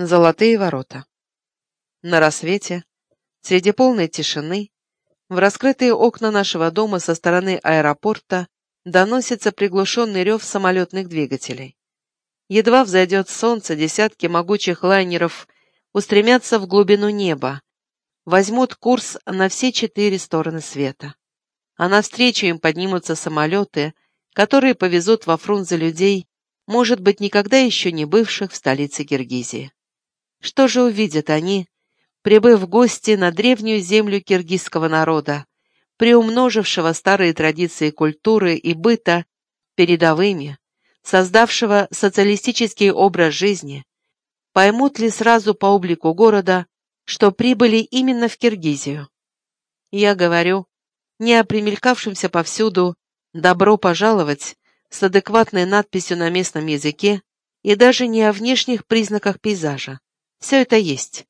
Золотые ворота. На рассвете, среди полной тишины, в раскрытые окна нашего дома со стороны аэропорта доносится приглушенный рев самолетных двигателей. Едва взойдет солнце, десятки могучих лайнеров устремятся в глубину неба, возьмут курс на все четыре стороны света. А навстречу им поднимутся самолеты, которые повезут во Фрунзе людей, может быть, никогда еще не бывших в столице Киргизии. Что же увидят они, прибыв в гости на древнюю землю киргизского народа, приумножившего старые традиции культуры и быта передовыми, создавшего социалистический образ жизни, поймут ли сразу по облику города, что прибыли именно в Киргизию? Я говорю не о примелькавшемся повсюду «добро пожаловать» с адекватной надписью на местном языке и даже не о внешних признаках пейзажа. Все это есть.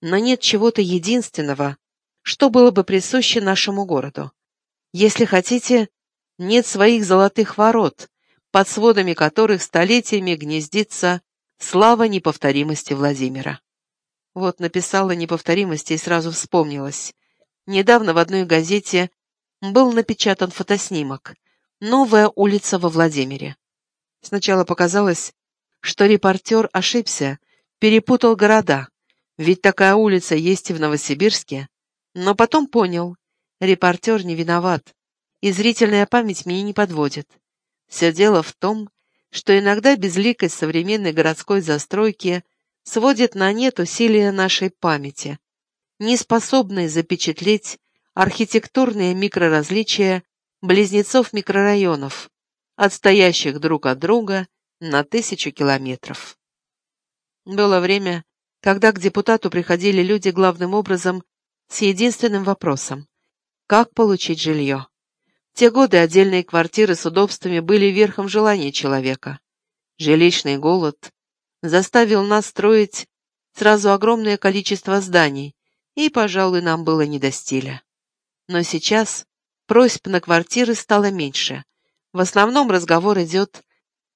Но нет чего-то единственного, что было бы присуще нашему городу. Если хотите, нет своих золотых ворот, под сводами которых столетиями гнездится слава неповторимости Владимира. Вот написала неповторимости и сразу вспомнилась. Недавно в одной газете был напечатан фотоснимок «Новая улица во Владимире». Сначала показалось, что репортер ошибся, перепутал города, ведь такая улица есть и в Новосибирске. Но потом понял, репортер не виноват, и зрительная память меня не подводит. Все дело в том, что иногда безликость современной городской застройки сводит на нет усилия нашей памяти, не способные запечатлеть архитектурные микроразличия близнецов микрорайонов, отстоящих друг от друга на тысячу километров. Было время, когда к депутату приходили люди главным образом с единственным вопросом – как получить жилье. В те годы отдельные квартиры с удобствами были верхом желания человека. Жилищный голод заставил нас строить сразу огромное количество зданий, и, пожалуй, нам было не до стиля. Но сейчас просьб на квартиры стало меньше. В основном разговор идет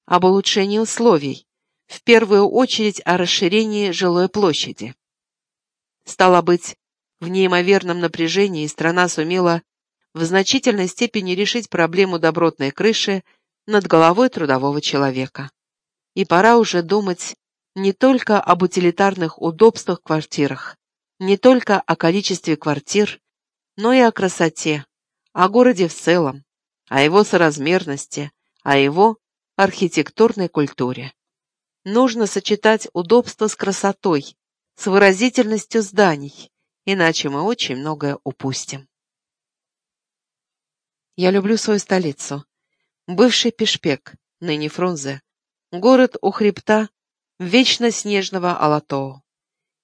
об улучшении условий, в первую очередь о расширении жилой площади. Стало быть, в неимоверном напряжении страна сумела в значительной степени решить проблему добротной крыши над головой трудового человека. И пора уже думать не только об утилитарных удобствах в квартирах, не только о количестве квартир, но и о красоте, о городе в целом, о его соразмерности, о его архитектурной культуре. Нужно сочетать удобство с красотой, с выразительностью зданий, иначе мы очень многое упустим. Я люблю свою столицу. Бывший Пешпек, ныне Фрунзе, город у хребта вечно снежного Алатоу.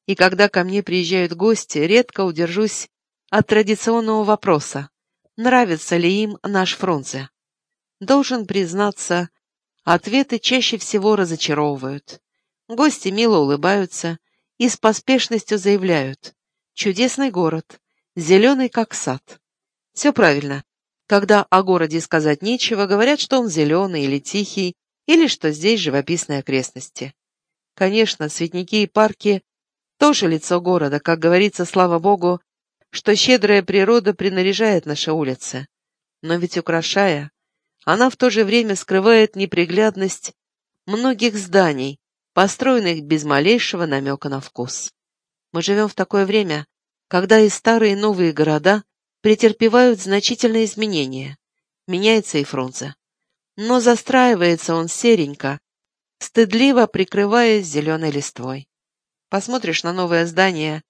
И когда ко мне приезжают гости, редко удержусь от традиционного вопроса, нравится ли им наш Фрунзе. Должен признаться, Ответы чаще всего разочаровывают. Гости мило улыбаются и с поспешностью заявляют «Чудесный город, зеленый как сад». Все правильно. Когда о городе сказать нечего, говорят, что он зеленый или тихий, или что здесь живописные окрестности. Конечно, цветники и парки — тоже лицо города, как говорится, слава богу, что щедрая природа принаряжает наши улицы. Но ведь украшая, она в то же время скрывает неприглядность многих зданий, построенных без малейшего намека на вкус. Мы живем в такое время, когда и старые и новые города претерпевают значительные изменения. Меняется и Фрунзе. Но застраивается он серенько, стыдливо прикрываясь зеленой листвой. Посмотришь на новое здание,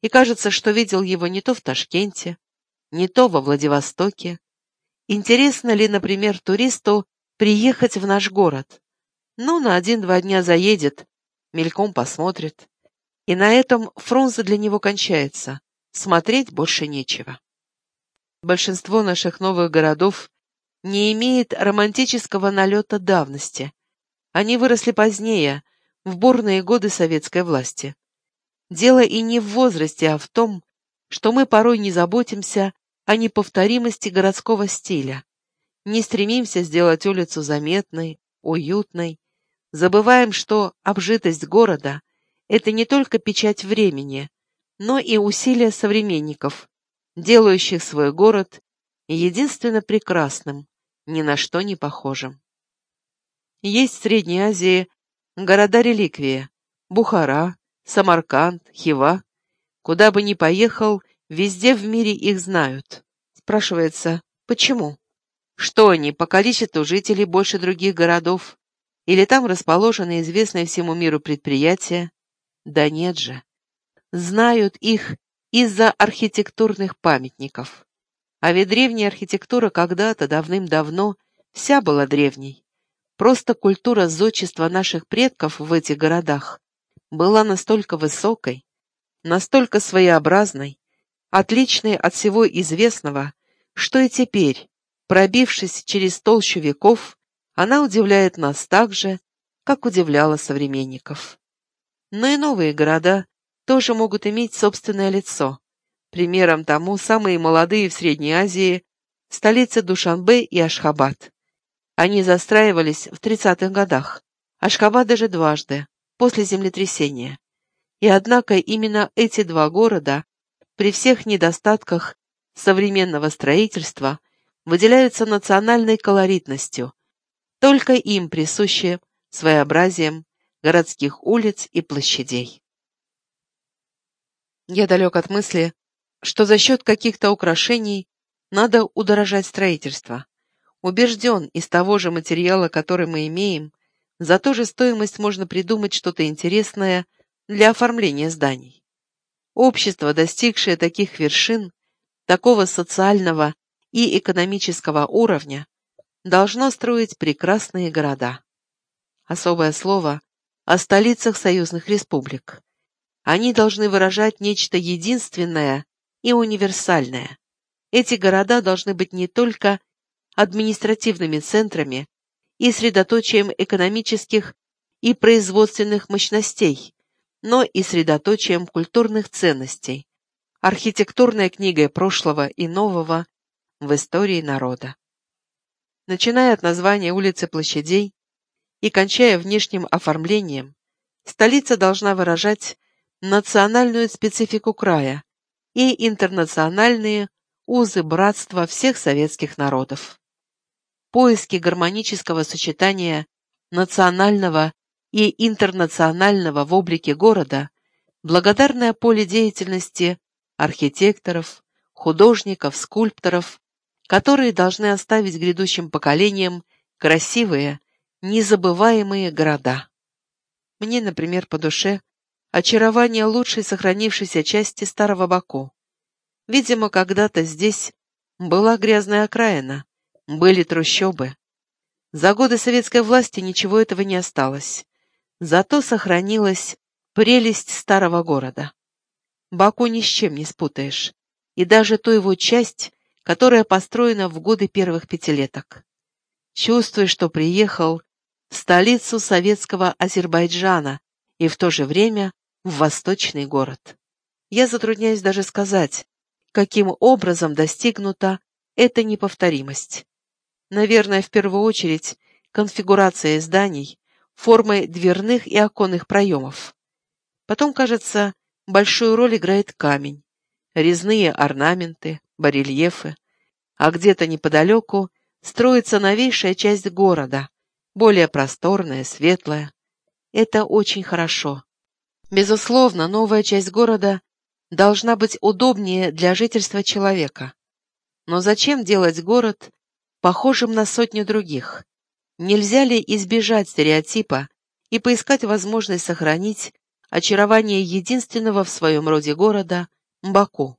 и кажется, что видел его не то в Ташкенте, не то во Владивостоке, Интересно ли, например, туристу приехать в наш город? Ну, на один-два дня заедет, мельком посмотрит. И на этом Фрунзе для него кончается. Смотреть больше нечего. Большинство наших новых городов не имеет романтического налета давности. Они выросли позднее, в бурные годы советской власти. Дело и не в возрасте, а в том, что мы порой не заботимся о неповторимости городского стиля. Не стремимся сделать улицу заметной, уютной. Забываем, что обжитость города это не только печать времени, но и усилия современников, делающих свой город единственно прекрасным, ни на что не похожим. Есть в Средней Азии города-реликвии – Бухара, Самарканд, Хива. Куда бы ни поехал, везде в мире их знают. Спрашивается, почему? Что они, по количеству жителей больше других городов? Или там расположены известные всему миру предприятия? Да нет же. Знают их из-за архитектурных памятников. А ведь древняя архитектура когда-то, давным-давно, вся была древней. Просто культура зодчества наших предков в этих городах была настолько высокой, настолько своеобразной, отличной от всего известного, что и теперь, пробившись через толщу веков, она удивляет нас так же, как удивляла современников. Но и новые города тоже могут иметь собственное лицо. Примером тому самые молодые в Средней Азии столицы Душанбе и Ашхабад. Они застраивались в 30-х годах, Ашхабад даже дважды, после землетрясения. И однако именно эти два города, при всех недостатках современного строительства, выделяются национальной колоритностью, только им присуще своеобразием городских улиц и площадей. Я далек от мысли, что за счет каких-то украшений надо удорожать строительство. Убежден, из того же материала, который мы имеем, за ту же стоимость можно придумать что-то интересное для оформления зданий. Общество, достигшее таких вершин, такого социального и экономического уровня, должно строить прекрасные города. Особое слово о столицах союзных республик. Они должны выражать нечто единственное и универсальное. Эти города должны быть не только административными центрами и средоточием экономических и производственных мощностей, но и средоточием культурных ценностей, архитектурной книгой прошлого и нового в истории народа. Начиная от названия улиц и площадей и кончая внешним оформлением, столица должна выражать национальную специфику края и интернациональные узы братства всех советских народов. Поиски гармонического сочетания национального и интернационального в облике города – благодарное поле деятельности архитекторов, художников, скульпторов, которые должны оставить грядущим поколениям красивые, незабываемые города. Мне, например, по душе очарование лучшей сохранившейся части старого Баку. Видимо, когда-то здесь была грязная окраина, были трущобы. За годы советской власти ничего этого не осталось. Зато сохранилась прелесть старого города. Баку ни с чем не спутаешь, и даже ту его часть, которая построена в годы первых пятилеток. Чувствуешь, что приехал в столицу советского Азербайджана и в то же время в восточный город. Я затрудняюсь даже сказать, каким образом достигнута эта неповторимость. Наверное, в первую очередь, конфигурация зданий, формой дверных и оконных проемов. Потом, кажется, большую роль играет камень, резные орнаменты, барельефы, а где-то неподалеку строится новейшая часть города, более просторная, светлая. Это очень хорошо. Безусловно, новая часть города должна быть удобнее для жительства человека. Но зачем делать город похожим на сотню других? Нельзя ли избежать стереотипа и поискать возможность сохранить очарование единственного в своем роде города – Баку?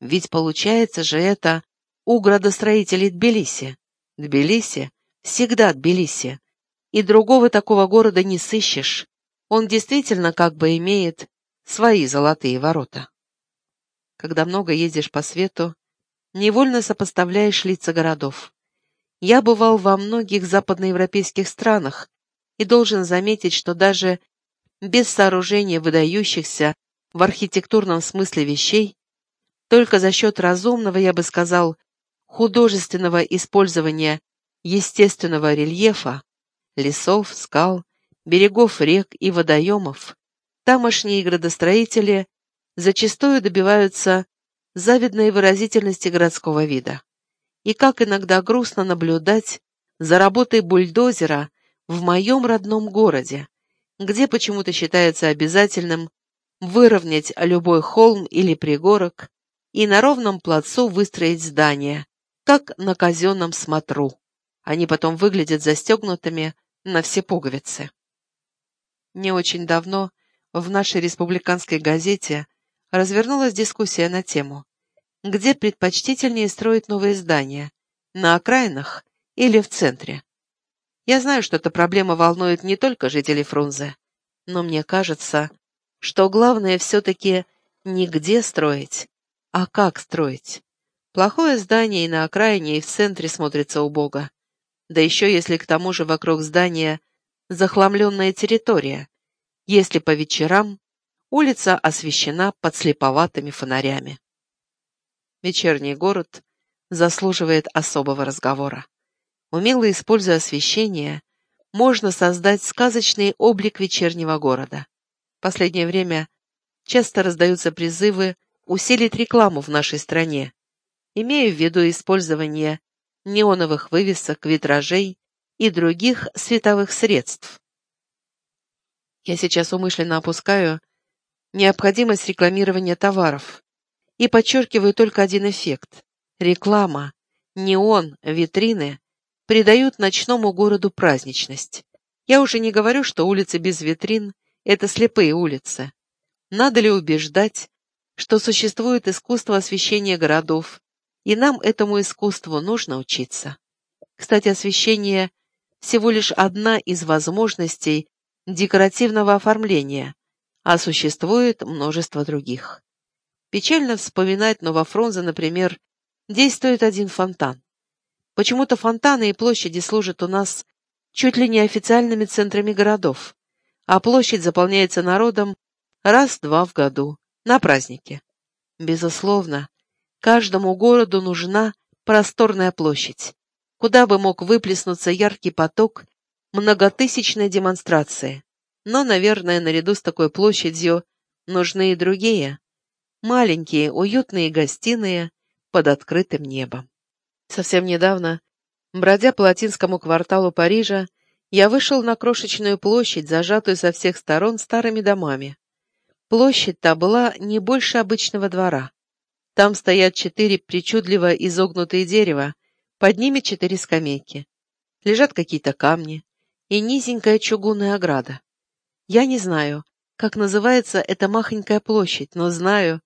Ведь получается же это у градостроителей Тбилиси. Тбилиси всегда Тбилиси, и другого такого города не сыщешь, он действительно как бы имеет свои золотые ворота. Когда много ездишь по свету, невольно сопоставляешь лица городов. Я бывал во многих западноевропейских странах и должен заметить, что даже без сооружения выдающихся в архитектурном смысле вещей, только за счет разумного, я бы сказал, художественного использования естественного рельефа, лесов, скал, берегов рек и водоемов, тамошние градостроители зачастую добиваются завидной выразительности городского вида. И как иногда грустно наблюдать за работой бульдозера в моем родном городе, где почему-то считается обязательным выровнять любой холм или пригорок и на ровном плацу выстроить здание, как на казенном смотру. Они потом выглядят застегнутыми на все пуговицы. Не очень давно в нашей республиканской газете развернулась дискуссия на тему, где предпочтительнее строить новые здания, на окраинах или в центре. Я знаю, что эта проблема волнует не только жителей Фрунзе, но мне кажется, что главное все-таки не где строить, а как строить. Плохое здание и на окраине, и в центре смотрится убого. Да еще если к тому же вокруг здания захламленная территория, если по вечерам улица освещена подслеповатыми фонарями. Вечерний город заслуживает особого разговора. Умело используя освещение, можно создать сказочный облик вечернего города. В последнее время часто раздаются призывы усилить рекламу в нашей стране, имея в виду использование неоновых вывесок, витражей и других световых средств. Я сейчас умышленно опускаю необходимость рекламирования товаров и подчеркиваю только один эффект. Реклама, неон, витрины придают ночному городу праздничность. Я уже не говорю, что улицы без витрин — это слепые улицы. Надо ли убеждать, что существует искусство освещения городов, и нам этому искусству нужно учиться. Кстати, освещение — всего лишь одна из возможностей декоративного оформления, а существует множество других. Печально вспоминать, но во Фрунзе, например, действует один фонтан. Почему-то фонтаны и площади служат у нас чуть ли не официальными центрами городов, а площадь заполняется народом раз-два в году, на празднике. Безусловно, каждому городу нужна просторная площадь, куда бы мог выплеснуться яркий поток многотысячной демонстрации. Но, наверное, наряду с такой площадью нужны и другие, маленькие, уютные гостиные под открытым небом. Совсем недавно, бродя по латинскому кварталу Парижа, я вышел на крошечную площадь, зажатую со всех сторон старыми домами. Площадь та была не больше обычного двора. Там стоят четыре причудливо изогнутые дерева, под ними четыре скамейки. Лежат какие-то камни, и низенькая чугунная ограда. Я не знаю, как называется эта махонькая площадь, но знаю,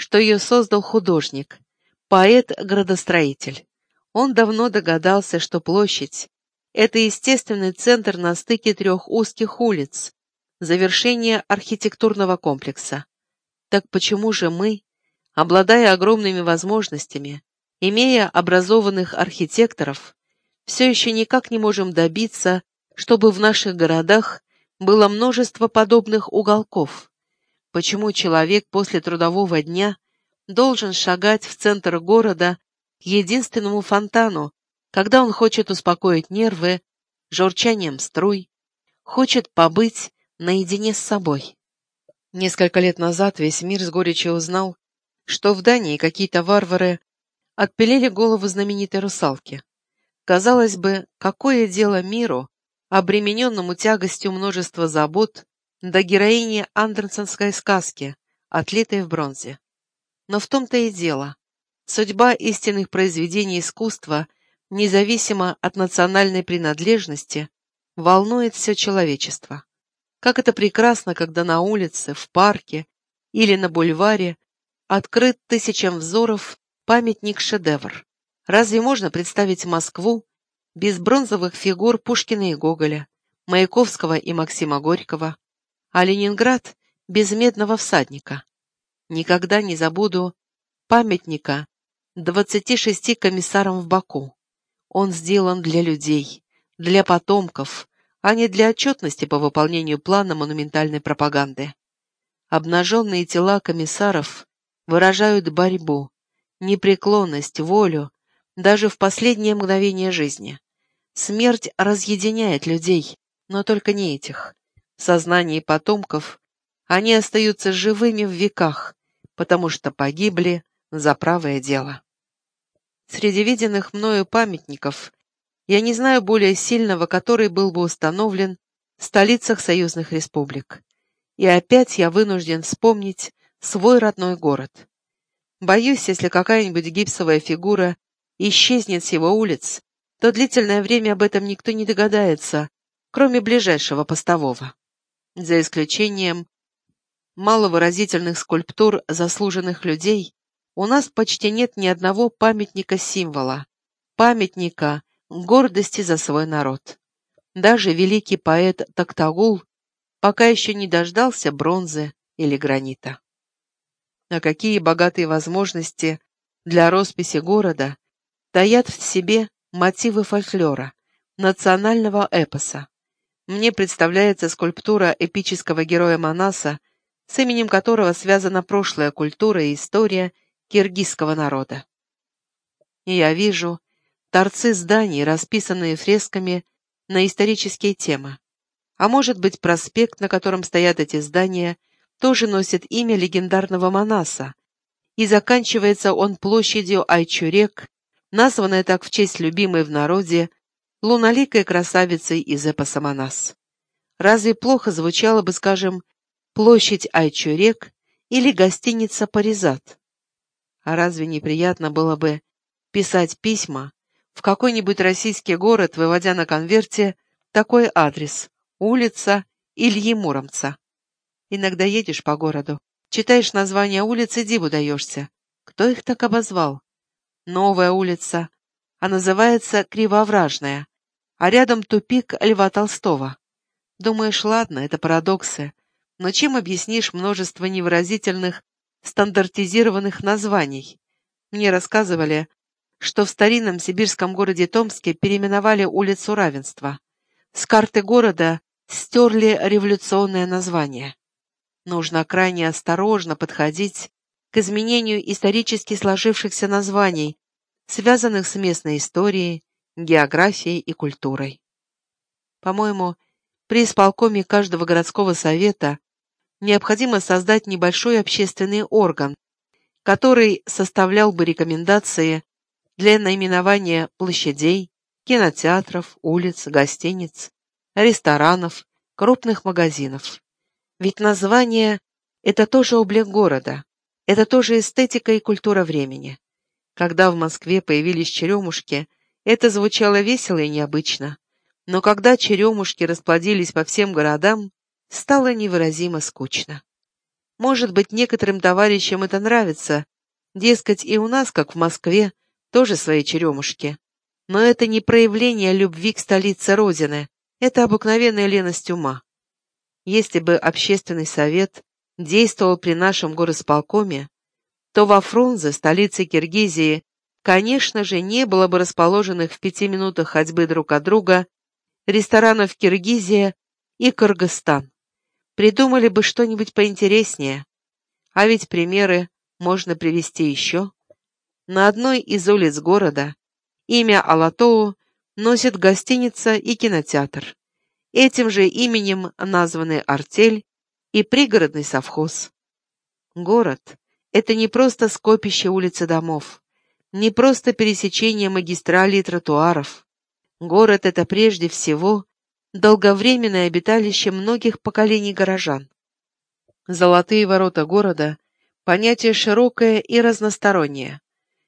что ее создал художник, поэт-градостроитель. Он давно догадался, что площадь — это естественный центр на стыке трех узких улиц, завершение архитектурного комплекса. Так почему же мы, обладая огромными возможностями, имея образованных архитекторов, все еще никак не можем добиться чтобы в наших городах было множество подобных уголков? Почему человек после трудового дня должен шагать в центр города к единственному фонтану, когда он хочет успокоить нервы журчанием струй, хочет побыть наедине с собой? Несколько лет назад весь мир с горечью узнал, что в Дании какие-то варвары отпилили голову знаменитой русалки. Казалось бы, какое дело миру обремененному тягостью множества забот, до героини андерсонской сказки, отлитой в бронзе. Но в том-то и дело. Судьба истинных произведений искусства, независимо от национальной принадлежности, волнует все человечество. Как это прекрасно, когда на улице, в парке или на бульваре открыт тысячам взоров памятник-шедевр. Разве можно представить Москву без бронзовых фигур Пушкина и Гоголя, Маяковского и Максима Горького, а Ленинград без медного всадника. Никогда не забуду памятника 26 комиссарам в Баку. Он сделан для людей, для потомков, а не для отчетности по выполнению плана монументальной пропаганды. Обнаженные тела комиссаров выражают борьбу, непреклонность, волю, даже в последнее мгновение жизни. Смерть разъединяет людей, но только не этих. Сознании потомков Они остаются живыми в веках, потому что погибли за правое дело. Среди виденных мною памятников я не знаю более сильного, который был бы установлен в столицах союзных республик. И опять я вынужден вспомнить свой родной город. Боюсь, если какая-нибудь гипсовая фигура исчезнет с его улиц, то длительное время об этом никто не догадается, кроме ближайшего постового. За исключением маловыразительных скульптур заслуженных людей, у нас почти нет ни одного памятника-символа, памятника гордости за свой народ. Даже великий поэт Токтагул пока еще не дождался бронзы или гранита. А какие богатые возможности для росписи города таят в себе мотивы фольклора, национального эпоса. Мне представляется скульптура эпического героя Манаса, с именем которого связана прошлая культура и история киргизского народа. И я вижу торцы зданий, расписанные фресками на исторические темы. А может быть, проспект, на котором стоят эти здания, тоже носит имя легендарного Манаса, и заканчивается он площадью Айчурек, названной так в честь любимой в народе луналикой красавицей из эпоса Манас. Разве плохо звучало бы, скажем, площадь Айчурек или гостиница Паризат? А разве неприятно было бы писать письма в какой-нибудь российский город, выводя на конверте такой адрес – улица Ильи Муромца? Иногда едешь по городу, читаешь название улицы, диву даешься. Кто их так обозвал? Новая улица, а называется Кривовражная, а рядом тупик Льва Толстого. Думаешь, ладно, это парадоксы, но чем объяснишь множество невыразительных стандартизированных названий. Мне рассказывали, что в старинном сибирском городе Томске переименовали улицу Равенства. С карты города стерли революционное название. Нужно крайне осторожно подходить к изменению исторически сложившихся названий, связанных с местной историей, географией и культурой. По-моему, при исполкоме каждого городского совета необходимо создать небольшой общественный орган, который составлял бы рекомендации для наименования площадей, кинотеатров, улиц, гостиниц, ресторанов, крупных магазинов. Ведь название – это тоже облик города, это тоже эстетика и культура времени. Когда в Москве появились черемушки, это звучало весело и необычно. Но когда черемушки расплодились по всем городам, стало невыразимо скучно. Может быть, некоторым товарищам это нравится, дескать, и у нас, как в Москве, тоже свои черемушки. Но это не проявление любви к столице Родины, это обыкновенная леность ума. Если бы общественный совет действовал при нашем горосполкоме, то во Фрунзе, столице Киргизии, конечно же, не было бы расположенных в пяти минутах ходьбы друг от друга ресторанов Киргизия и Кыргызстан придумали бы что-нибудь поинтереснее. А ведь примеры можно привести еще. На одной из улиц города имя Алатоу носит гостиница и кинотеатр. Этим же именем названы артель и пригородный совхоз. Город — это не просто скопище улиц и домов, не просто пересечение магистралей и тротуаров. Город — это прежде всего долговременное обиталище многих поколений горожан. Золотые ворота города – понятие широкое и разностороннее.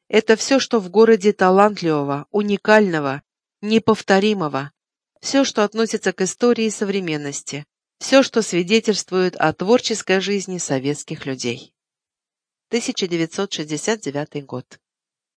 Это все, что в городе талантливого, уникального, неповторимого, все, что относится к истории и современности, все, что свидетельствует о творческой жизни советских людей. 1969 год.